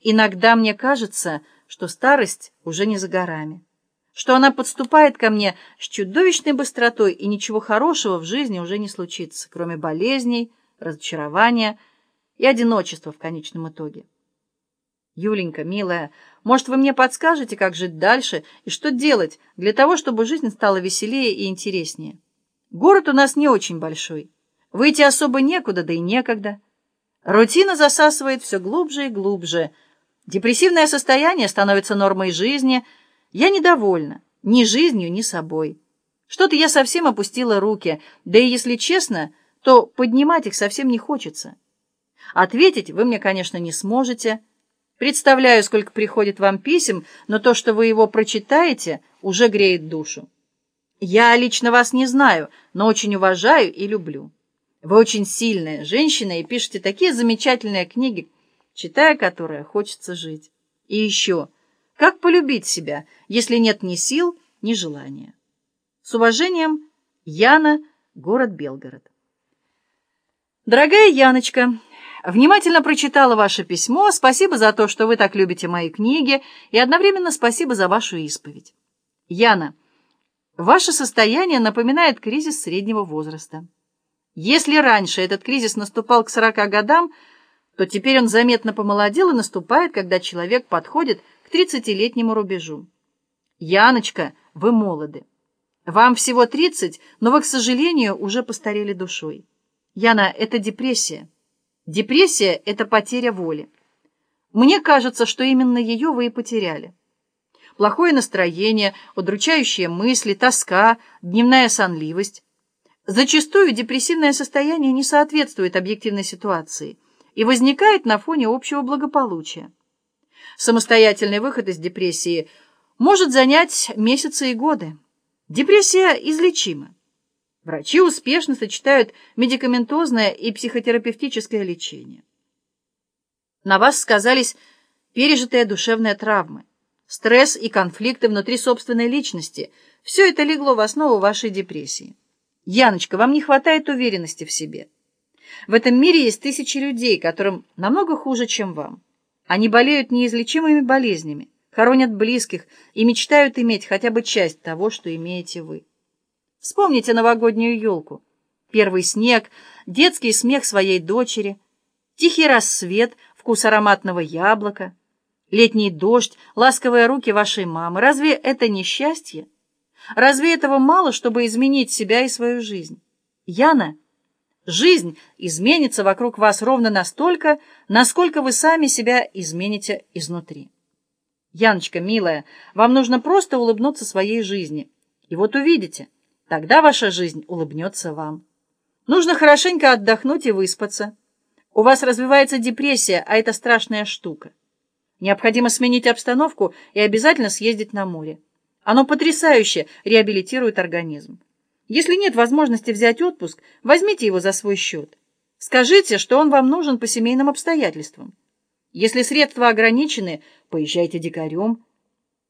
Иногда мне кажется, что старость уже не за горами, что она подступает ко мне с чудовищной быстротой, и ничего хорошего в жизни уже не случится, кроме болезней, разочарования и одиночества в конечном итоге. Юленька, милая, может, вы мне подскажете, как жить дальше и что делать для того, чтобы жизнь стала веселее и интереснее? Город у нас не очень большой. Выйти особо некуда, да и некогда. Рутина засасывает все глубже и глубже. Депрессивное состояние становится нормой жизни. Я недовольна ни жизнью, ни собой. Что-то я совсем опустила руки, да и, если честно, то поднимать их совсем не хочется. Ответить вы мне, конечно, не сможете. Представляю, сколько приходит вам писем, но то, что вы его прочитаете, уже греет душу. Я лично вас не знаю, но очень уважаю и люблю. Вы очень сильная женщина и пишете такие замечательные книги, читая которые хочется жить. И еще, как полюбить себя, если нет ни сил, ни желания? С уважением, Яна, город Белгород. Дорогая Яночка, внимательно прочитала ваше письмо. Спасибо за то, что вы так любите мои книги, и одновременно спасибо за вашу исповедь. Яна, Ваше состояние напоминает кризис среднего возраста. Если раньше этот кризис наступал к 40 годам, то теперь он заметно помолодел и наступает, когда человек подходит к 30-летнему рубежу. Яночка, вы молоды. Вам всего 30, но вы, к сожалению, уже постарели душой. Яна, это депрессия. Депрессия — это потеря воли. Мне кажется, что именно ее вы и потеряли плохое настроение, удручающие мысли, тоска, дневная сонливость. Зачастую депрессивное состояние не соответствует объективной ситуации и возникает на фоне общего благополучия. Самостоятельный выход из депрессии может занять месяцы и годы. Депрессия излечима. Врачи успешно сочетают медикаментозное и психотерапевтическое лечение. На вас сказались пережитые душевные травмы. Стресс и конфликты внутри собственной личности – все это легло в основу вашей депрессии. Яночка, вам не хватает уверенности в себе. В этом мире есть тысячи людей, которым намного хуже, чем вам. Они болеют неизлечимыми болезнями, хоронят близких и мечтают иметь хотя бы часть того, что имеете вы. Вспомните новогоднюю елку. Первый снег, детский смех своей дочери, тихий рассвет, вкус ароматного яблока – Летний дождь, ласковые руки вашей мамы. Разве это не счастье? Разве этого мало, чтобы изменить себя и свою жизнь? Яна, жизнь изменится вокруг вас ровно настолько, насколько вы сами себя измените изнутри. Яночка, милая, вам нужно просто улыбнуться своей жизни. И вот увидите, тогда ваша жизнь улыбнется вам. Нужно хорошенько отдохнуть и выспаться. У вас развивается депрессия, а это страшная штука. Необходимо сменить обстановку и обязательно съездить на море. Оно потрясающе реабилитирует организм. Если нет возможности взять отпуск, возьмите его за свой счет. Скажите, что он вам нужен по семейным обстоятельствам. Если средства ограничены, поезжайте дикарем.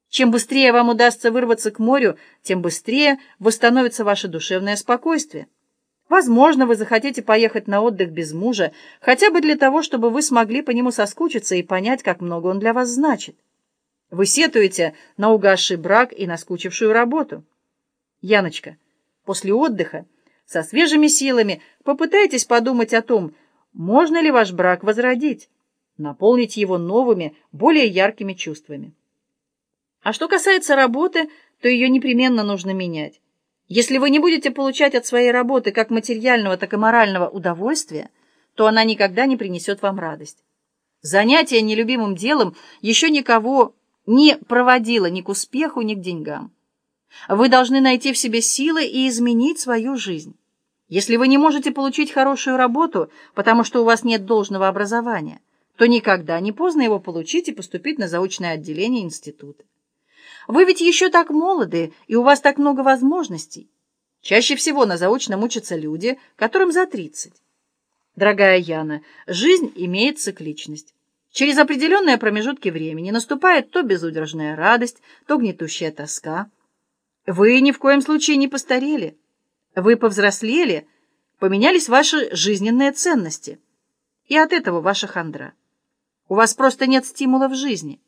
Чем быстрее вам удастся вырваться к морю, тем быстрее восстановится ваше душевное спокойствие. Возможно, вы захотите поехать на отдых без мужа, хотя бы для того, чтобы вы смогли по нему соскучиться и понять, как много он для вас значит. Вы сетуете на угасший брак и наскучившую работу. Яночка, после отдыха со свежими силами попытайтесь подумать о том, можно ли ваш брак возродить, наполнить его новыми, более яркими чувствами. А что касается работы, то ее непременно нужно менять. Если вы не будете получать от своей работы как материального, так и морального удовольствия, то она никогда не принесет вам радость. Занятие нелюбимым делом еще никого не проводило ни к успеху, ни к деньгам. Вы должны найти в себе силы и изменить свою жизнь. Если вы не можете получить хорошую работу, потому что у вас нет должного образования, то никогда не поздно его получить и поступить на заочное отделение института. Вы ведь еще так молоды, и у вас так много возможностей. Чаще всего на заочном учатся люди, которым за 30. Дорогая Яна, жизнь имеет цикличность. Через определенные промежутки времени наступает то безудержная радость, то гнетущая тоска. Вы ни в коем случае не постарели. Вы повзрослели, поменялись ваши жизненные ценности. И от этого ваша хандра. У вас просто нет стимула в жизни.